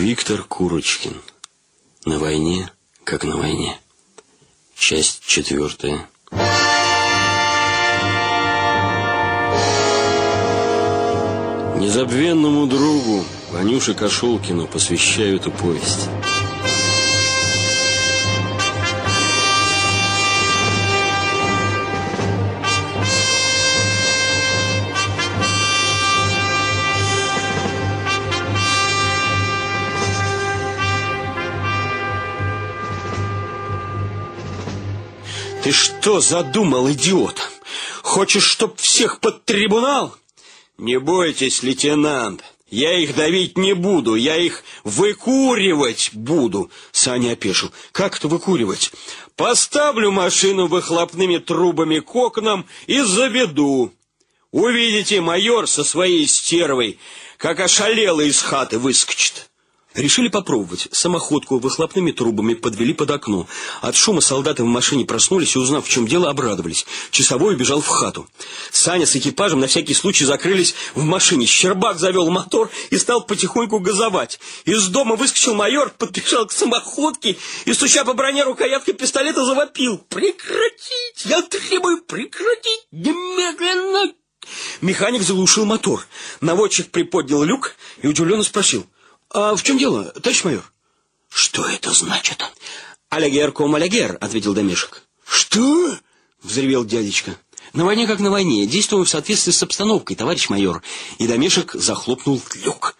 Виктор Курочкин. На войне, как на войне. Часть четвертая. Незабвенному другу Ванюше Кошелкину посвящаю эту повесть. Ты что задумал, идиот? Хочешь, чтоб всех под трибунал? Не бойтесь, лейтенант. Я их давить не буду, я их выкуривать буду. Саня опешил. Как это выкуривать? Поставлю машину выхлопными трубами к окнам и заведу. Увидите, майор со своей стервой, как ошалелый из хаты выскочит. Решили попробовать. Самоходку выхлопными трубами подвели под окно. От шума солдаты в машине проснулись и, узнав, в чем дело, обрадовались. Часовой убежал в хату. Саня с экипажем на всякий случай закрылись в машине. Щербак завел мотор и стал потихоньку газовать. Из дома выскочил майор, подбежал к самоходке и, стуча по броне рукояткой пистолета, завопил. «Прекратить! Я требую прекратить! Немедленно!» Механик заглушил мотор. Наводчик приподнял люк и удивленно спросил — а в чем дело, товарищ майор? Что это значит? Алягер ком алягер, ответил Домешек. Что? Взревел дядечка. На войне как на войне. Действуем в соответствии с обстановкой, товарищ майор. И Домешек захлопнул люк.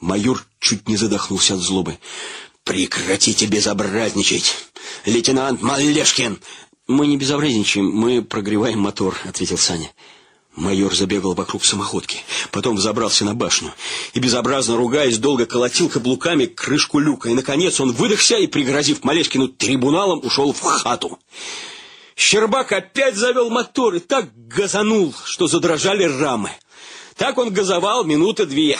Майор чуть не задохнулся от злобы. Прекратите безобразничать. Лейтенант Малешкин. Мы не безобразничаем, мы прогреваем мотор, ответил Саня. Майор забегал вокруг самоходки, потом взобрался на башню и, безобразно ругаясь, долго колотил каблуками крышку люка. И, наконец, он выдохся и, пригрозив Малешкину трибуналом, ушел в хату. Щербак опять завел мотор и так газанул, что задрожали рамы. Так он газовал минуты две.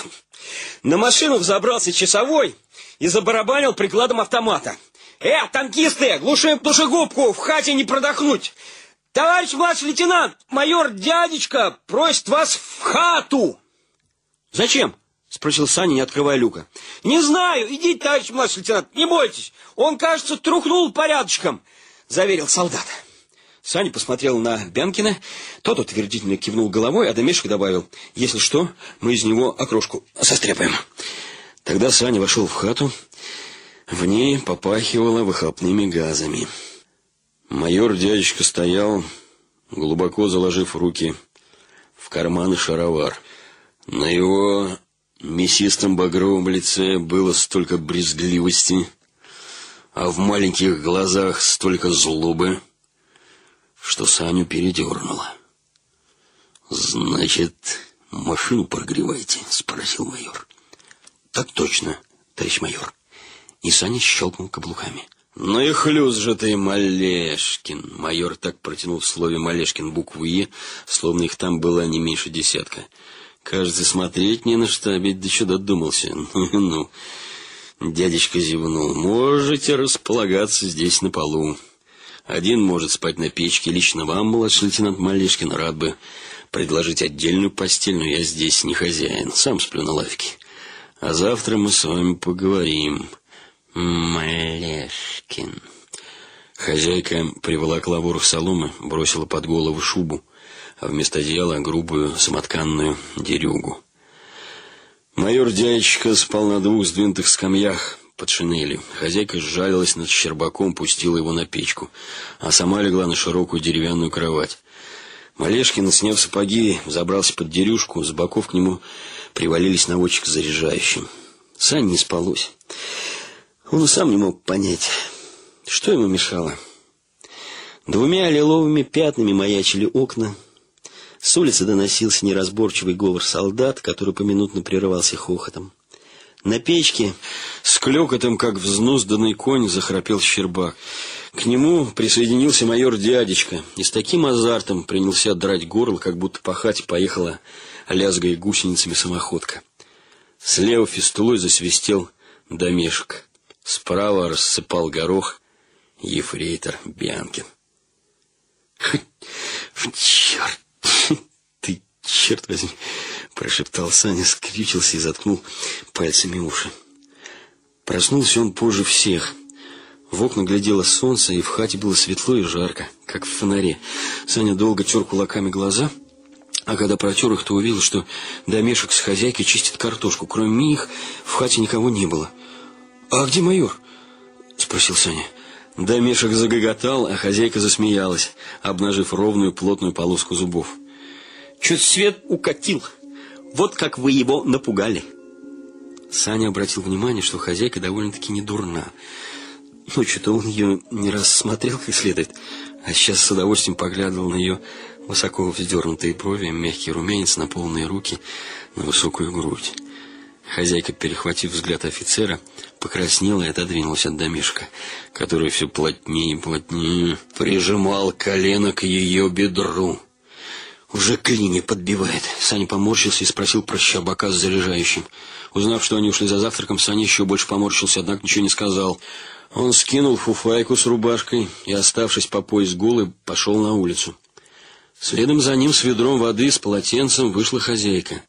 На машину взобрался часовой и забарабанил прикладом автомата. «Э, танкисты, глушим душегубку, в хате не продохнуть!» Товарищ младший лейтенант, майор дядечка просит вас в хату. Зачем? Спросил Саня, не открывая люка. Не знаю, идите, товарищ младший лейтенант, не бойтесь. Он, кажется, трухнул порядочком, заверил солдат. Саня посмотрел на Бянкина, тот утвердительно кивнул головой, а Домешек добавил, если что, мы из него окрошку состряпаем. Тогда Саня вошел в хату, в ней попахивало выхлопными газами. Майор дядечка стоял, глубоко заложив руки в карманы шаровар. На его мясистом багровом лице было столько брезгливости, а в маленьких глазах столько злобы, что Саню передернуло. «Значит, машину прогреваете?» — спросил майор. «Так точно, товарищ майор». И Саня щелкнул каблуками. «Ну и хлюз же ты, Малешкин!» Майор так протянул в слове «Малешкин» букву «Е», словно их там было не меньше десятка. «Кажется, смотреть не на что, а ведь до чего додумался. Ну, ну, дядечка зевнул. Можете располагаться здесь на полу. Один может спать на печке. Лично вам, младший лейтенант Малешкин, рад бы предложить отдельную постель, но я здесь не хозяин. Сам сплю на лавке. А завтра мы с вами поговорим». Малешкин. Хозяйка приволокла ворох соломы, бросила под голову шубу, а вместо одеяла грубую самотканную дерюгу. Майор дядечка спал на двух сдвинутых скамьях под шинелью. Хозяйка сжалилась над Щербаком, пустила его на печку, а сама легла на широкую деревянную кровать. Малешкин, сняв сапоги, забрался под дерюшку, с боков к нему привалились наводчик с заряжающим. Сань не спалось. Он и сам не мог понять, что ему мешало. Двумя лиловыми пятнами маячили окна. С улицы доносился неразборчивый говор солдат, который поминутно прерывался хохотом. На печке с клёкотом, как взнузданный конь, захрапел Щербак. К нему присоединился майор дядечка и с таким азартом принялся драть горло, как будто по хате поехала, лязгая гусеницами самоходка. Слева фистулой засвистел домешек. Справа рассыпал горох ефрейтор Бианкин. «Черт! Ты, черт возьми!» — прошептал Саня, скрючился и заткнул пальцами уши. Проснулся он позже всех. В окна глядело солнце, и в хате было светло и жарко, как в фонаре. Саня долго тер кулаками глаза, а когда протер их, то увидел, что домешек с хозяйкой чистит картошку. Кроме них в хате никого не было. «А где майор?» — спросил Саня. Домешек загоготал, а хозяйка засмеялась, обнажив ровную плотную полоску зубов. Чуть свет укатил. Вот как вы его напугали. Саня обратил внимание, что хозяйка довольно-таки не дурна. Ну, что-то он ее не раз смотрел как следует, а сейчас с удовольствием поглядывал на ее высоко вздернутые брови, мягкий румянец на полные руки, на высокую грудь. Хозяйка, перехватив взгляд офицера, покраснела и отодвинулась от домишка, который все плотнее и плотнее прижимал колено к ее бедру. Уже клини подбивает. Саня поморщился и спросил про щабака с заряжающим. Узнав, что они ушли за завтраком, Саня еще больше поморщился, однако ничего не сказал. Он скинул фуфайку с рубашкой и, оставшись по пояс голый, пошел на улицу. Следом за ним с ведром воды с полотенцем вышла хозяйка.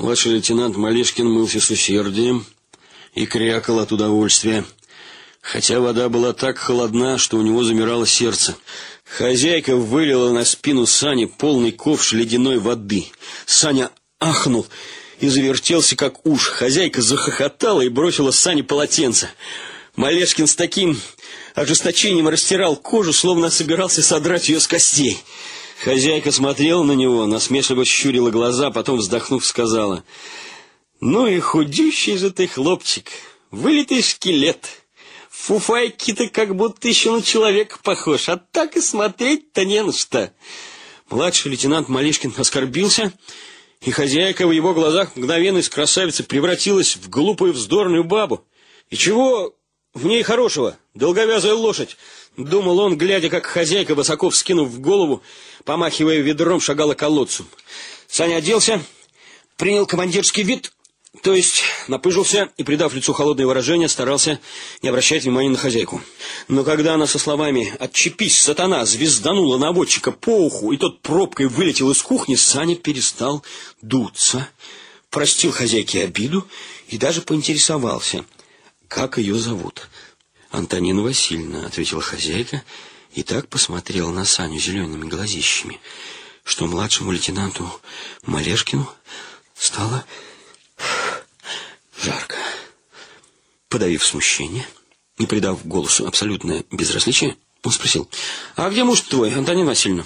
Младший лейтенант Малешкин мылся с усердием и крякал от удовольствия, хотя вода была так холодна, что у него замирало сердце. Хозяйка вылила на спину Сани полный ковш ледяной воды. Саня ахнул и завертелся, как уж. Хозяйка захохотала и бросила Сане полотенце. Малешкин с таким ожесточением растирал кожу, словно собирался содрать ее с костей. Хозяйка смотрела на него, насмешливо щурила глаза, потом, вздохнув, сказала, «Ну и худющий же ты, хлопчик, вылитый скелет. Фуфайки-то как будто еще на человека похож, а так и смотреть-то не на что». Младший лейтенант Малишкин оскорбился, и хозяйка в его глазах мгновенно из красавицы превратилась в глупую вздорную бабу. И чего в ней хорошего? Долговязая лошадь. Думал он, глядя, как хозяйка, высоко вскинув голову, помахивая ведром, шагала к колодцу. Саня оделся, принял командирский вид, то есть напыжился и, придав лицу холодное выражение, старался не обращать внимания на хозяйку. Но когда она со словами «Отчепись, сатана!» звезданула наводчика по уху, и тот пробкой вылетел из кухни, Саня перестал дуться, простил хозяйке обиду и даже поинтересовался, как ее зовут. «Антонина Васильевна», — ответила хозяйка, и так посмотрела на Саню зелеными глазищами, что младшему лейтенанту Малешкину стало жарко. Подавив смущение и придав голосу абсолютное безразличие, он спросил, «А где муж твой, Антонина Васильевна?»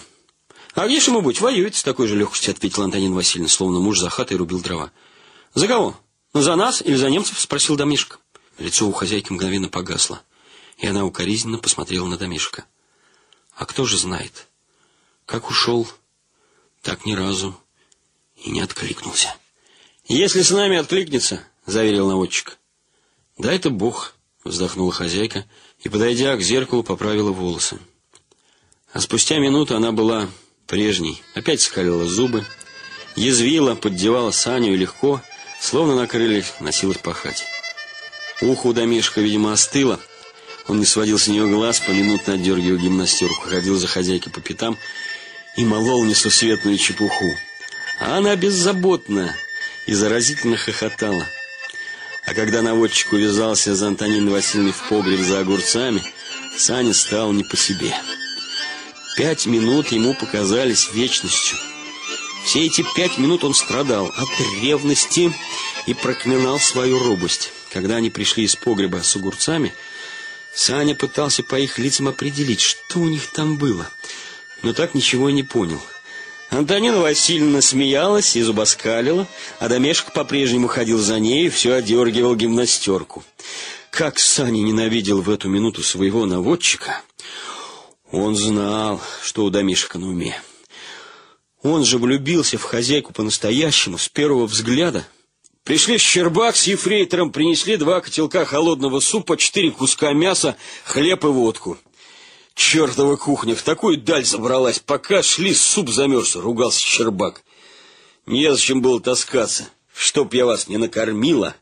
«А где же ему быть? Воюет с такой же легкостью», — ответила Антонина Васильевна, словно муж за хатой рубил дрова. «За кого? За нас или за немцев?» — спросил домишек. Лицо у хозяйки мгновенно погасло и она укоризненно посмотрела на домишка. А кто же знает, как ушел, так ни разу и не откликнулся. «Если с нами откликнется», — заверил наводчик. «Да это Бог», — вздохнула хозяйка и, подойдя к зеркалу, поправила волосы. А спустя минуту она была прежней, опять скалила зубы, язвила, поддевала Саню и легко, словно на крыльях, носилась пахать. Ухо у домишка, видимо, остыло, — он не сводил с нее глаз, поминутно отдергивал гимнастерку, ходил за хозяйкой по пятам и молол несусветную чепуху. А она беззаботно и заразительно хохотала. А когда наводчик увязался за Антониной Васильевной в погреб за огурцами, Саня стал не по себе. Пять минут ему показались вечностью. Все эти пять минут он страдал от ревности и проклинал свою робость. Когда они пришли из погреба с огурцами, Саня пытался по их лицам определить, что у них там было, но так ничего и не понял. Антонина Васильевна смеялась и зубоскалила, а Домешек по-прежнему ходил за ней и все одергивал гимнастерку. Как Саня ненавидел в эту минуту своего наводчика, он знал, что у Домишка на уме. Он же влюбился в хозяйку по-настоящему с первого взгляда, Пришли Щербак с ефрейтором, принесли два котелка холодного супа, четыре куска мяса, хлеб и водку. Чертова кухня в такую даль забралась, пока шли, суп замерз, ругался Щербак. Незачем было таскаться. Чтоб я вас не накормила,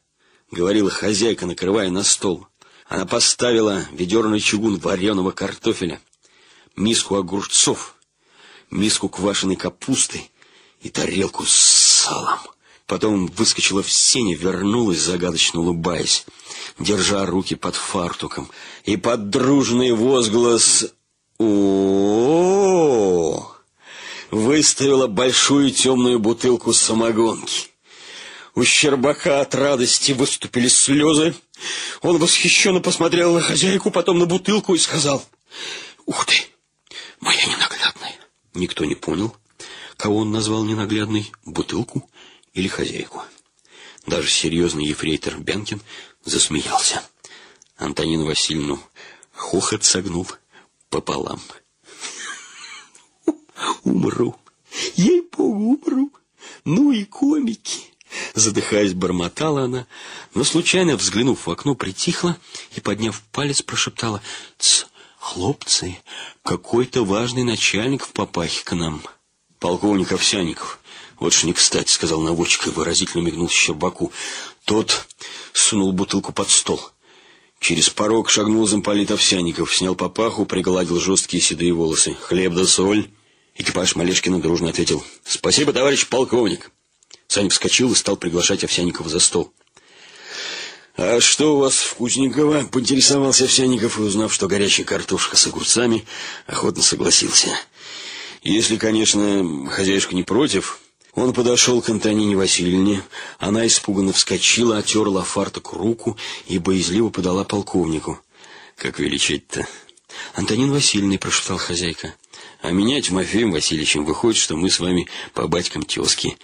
говорила хозяйка, накрывая на стол. Она поставила ведерный чугун вареного картофеля, миску огурцов, миску квашеной капусты и тарелку с салом. Потом выскочила в сене, вернулась, загадочно улыбаясь. держа руки под фартуком, и под дружный возглас о, выставила большую темную бутылку самогонки. У Щербака от радости выступили слезы. Он восхищенно посмотрел на хозяйку, потом на бутылку и сказал, «Ух ты, моя ненаглядная!» Никто не понял, кого он назвал ненаглядной, бутылку или хозяйку. Даже серьезный ефрейтор Бянкин засмеялся. Антонину Васильевну хохот согнул пополам. Умру, ей-богу, умру. Ну и комики. Задыхаясь, бормотала она, но случайно, взглянув в окно, притихла и, подняв палец, прошептала «Ц, хлопцы, какой-то важный начальник в папахе к нам». «Полковник Овсяников». «Вот ж не кстати», — сказал наводчик и выразительно мигнул Щербаку. Тот сунул бутылку под стол. Через порог шагнул замполит Овсяников, снял папаху, пригладил жесткие седые волосы. «Хлеб да соль». Экипаж Малешкина дружно ответил. «Спасибо, товарищ полковник». Саня вскочил и стал приглашать Овсяникова за стол. «А что у вас в Кузниково?» — поинтересовался Овсяников, и, узнав, что горячая картошка с огурцами, охотно согласился. «Если, конечно, хозяюшка не против...» Он подошел к Антонине Васильевне. Она испуганно вскочила, отерла фартук руку и боязливо подала полковнику. «Как величать-то?» «Антонин Васильевна», — прошептал хозяйка. «А меня Тимофеем Васильевичем выходит, что мы с вами по батькам тезки.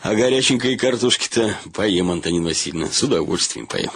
А горяченькой картошки-то поем, Антонин Васильевна, с удовольствием поем».